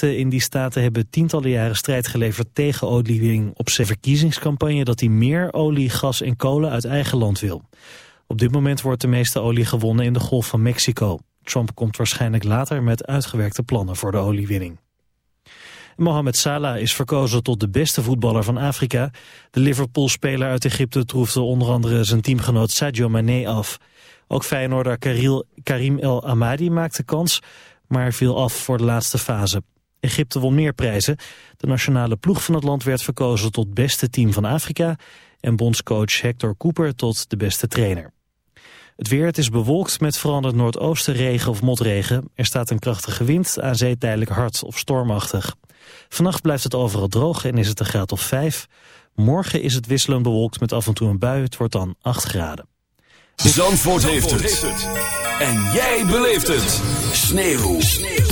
in die staten hebben tientallen jaren strijd geleverd tegen oliewinning op zijn verkiezingscampagne dat hij meer olie, gas en kolen uit eigen land wil. Op dit moment wordt de meeste olie gewonnen in de Golf van Mexico. Trump komt waarschijnlijk later met uitgewerkte plannen voor de oliewinning. Mohamed Salah is verkozen tot de beste voetballer van Afrika. De Liverpool-speler uit Egypte troefde onder andere zijn teamgenoot Sadio Mane af. Ook Feyenoorder Karim El Amadi maakte kans, maar viel af voor de laatste fase. Egypte won meer prijzen. De nationale ploeg van het land werd verkozen tot beste team van Afrika... en bondscoach Hector Cooper tot de beste trainer. Het weer, het is bewolkt met veranderd noordoosten regen of motregen. Er staat een krachtige wind, aan zee tijdelijk hard of stormachtig. Vannacht blijft het overal droog en is het een graad of 5. Morgen is het wisselend bewolkt met af en toe een bui. Het wordt dan 8 graden. Zandvoort, heeft, het. En jij beleeft het. Sneeuw. Sneeuw.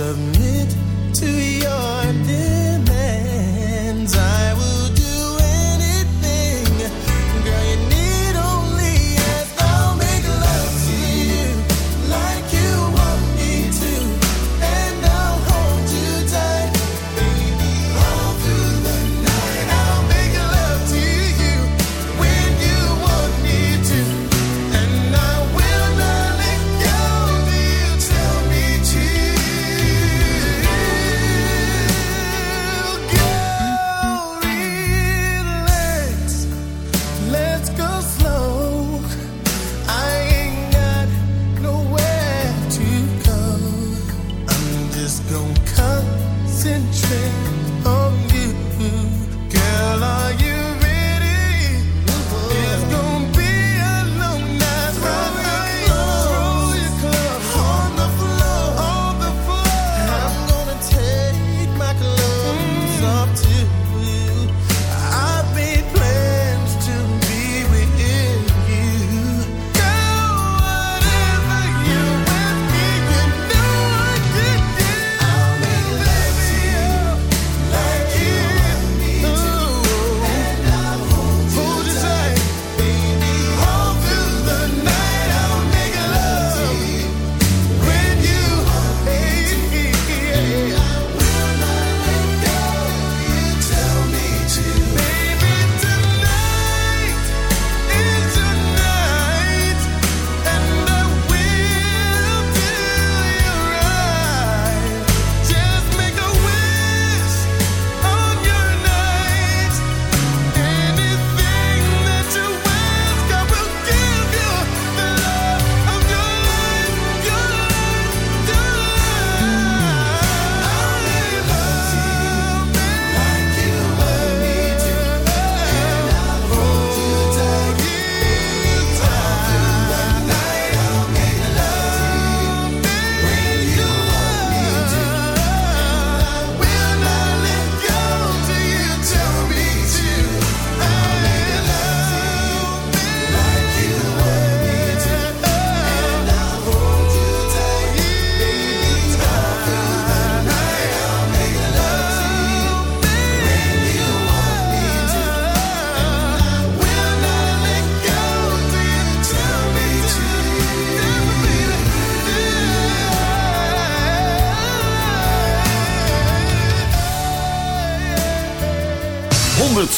submit.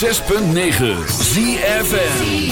106.9 ZFN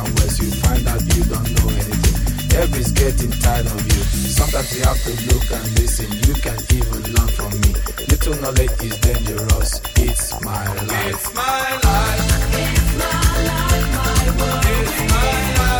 You find out you don't know anything. Everybody's getting tired of you. Sometimes you have to look and listen. You can even learn from me. Little knowledge is dangerous. It's my life. It's my life. It's my life, my world. It's my life.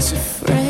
was afraid.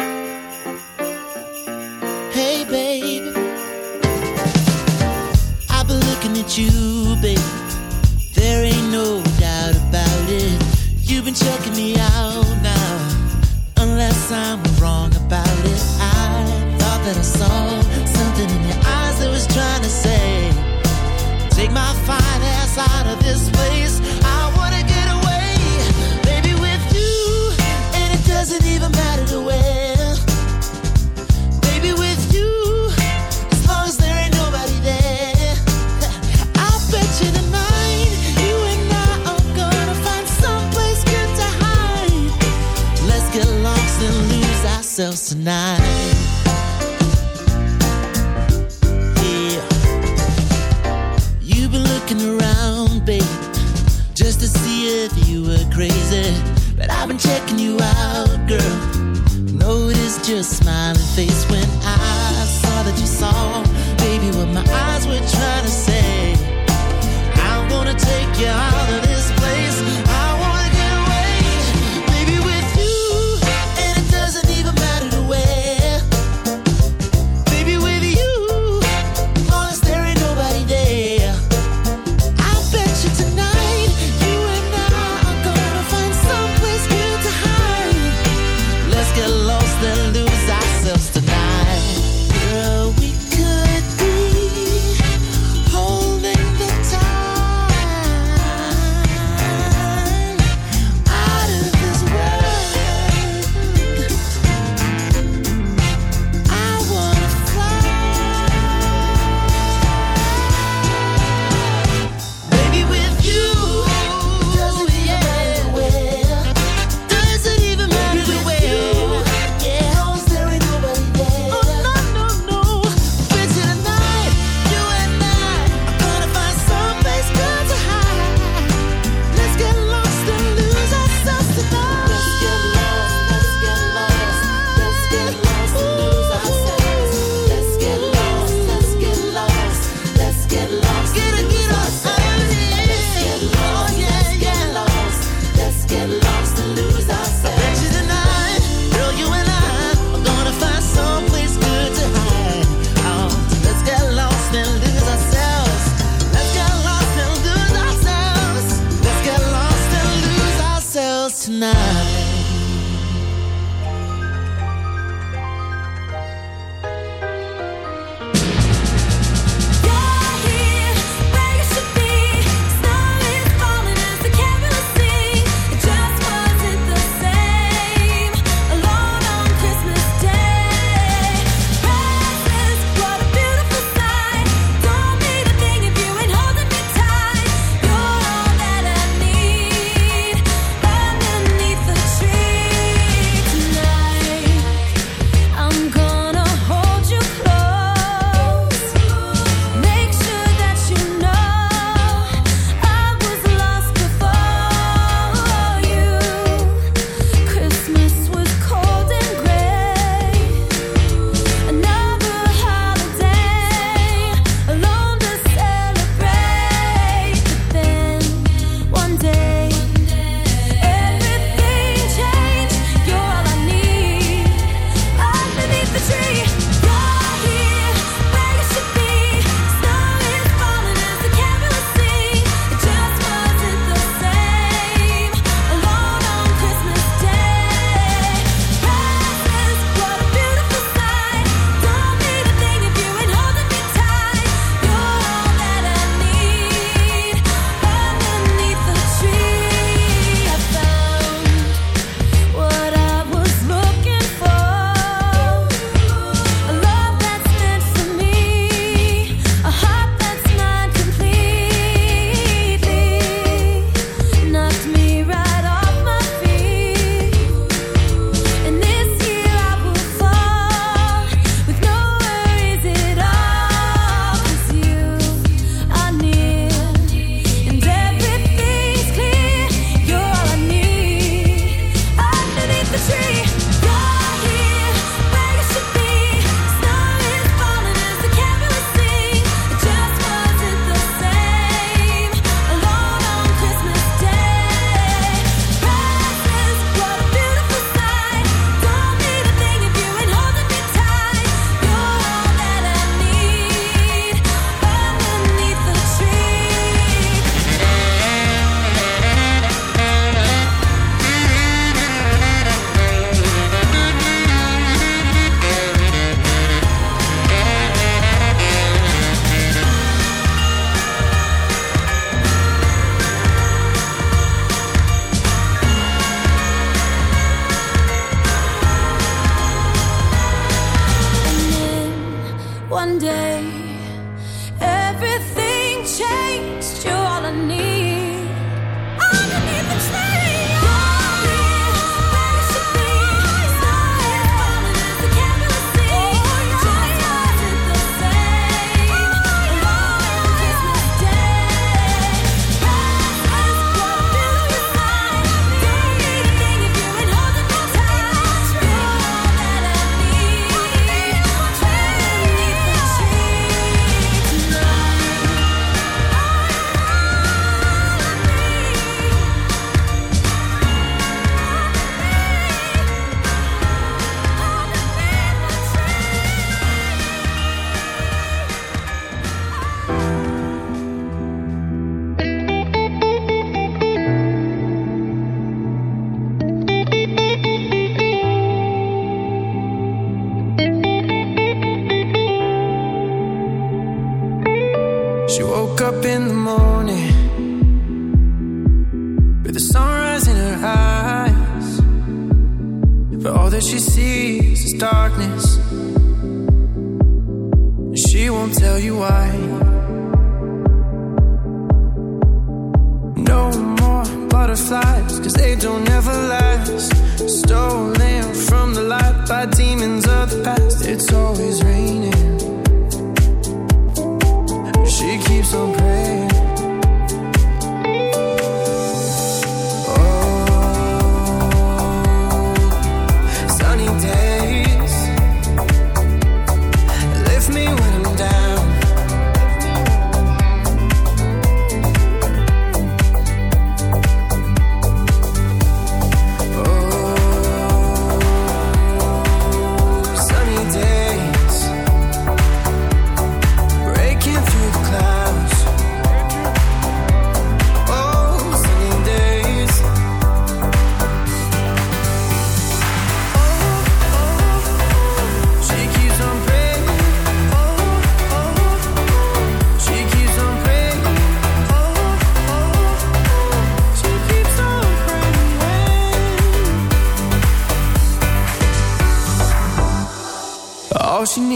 tonight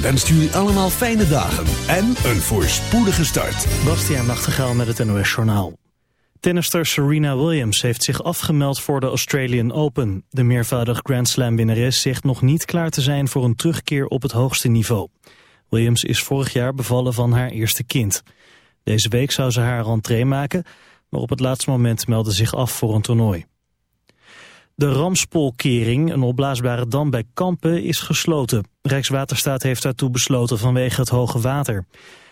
wenst jullie allemaal fijne dagen en een voorspoedige start. Bastiaan Nachtegaal met het NOS Journaal. Tennister Serena Williams heeft zich afgemeld voor de Australian Open. De meervoudig Grand Slam winnares zegt nog niet klaar te zijn voor een terugkeer op het hoogste niveau. Williams is vorig jaar bevallen van haar eerste kind. Deze week zou ze haar rentree maken, maar op het laatste moment meldde zich af voor een toernooi. De Ramspolkering, een opblaasbare dam bij Kampen, is gesloten. Rijkswaterstaat heeft daartoe besloten vanwege het hoge water.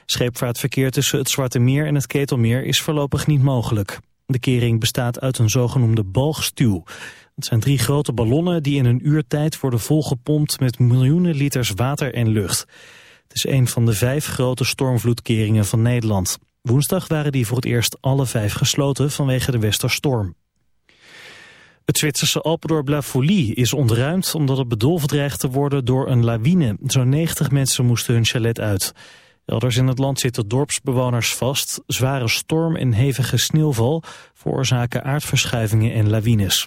Scheepvaartverkeer tussen het Zwarte Meer en het Ketelmeer is voorlopig niet mogelijk. De kering bestaat uit een zogenoemde balgstuw. Het zijn drie grote ballonnen die in een uur tijd worden volgepompt met miljoenen liters water en lucht. Het is een van de vijf grote stormvloedkeringen van Nederland. Woensdag waren die voor het eerst alle vijf gesloten vanwege de westerstorm. Het Zwitserse Alpendorp La Folie is ontruimd omdat het bedolven dreigt te worden door een lawine. Zo'n 90 mensen moesten hun chalet uit. Elders in het land zitten dorpsbewoners vast. Zware storm en hevige sneeuwval veroorzaken aardverschuivingen en lawines.